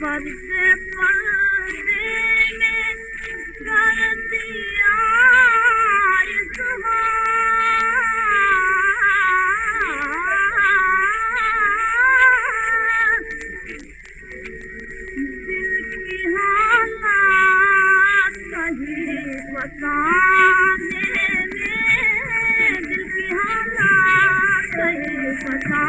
پردے پردے میں کر دیا کہیں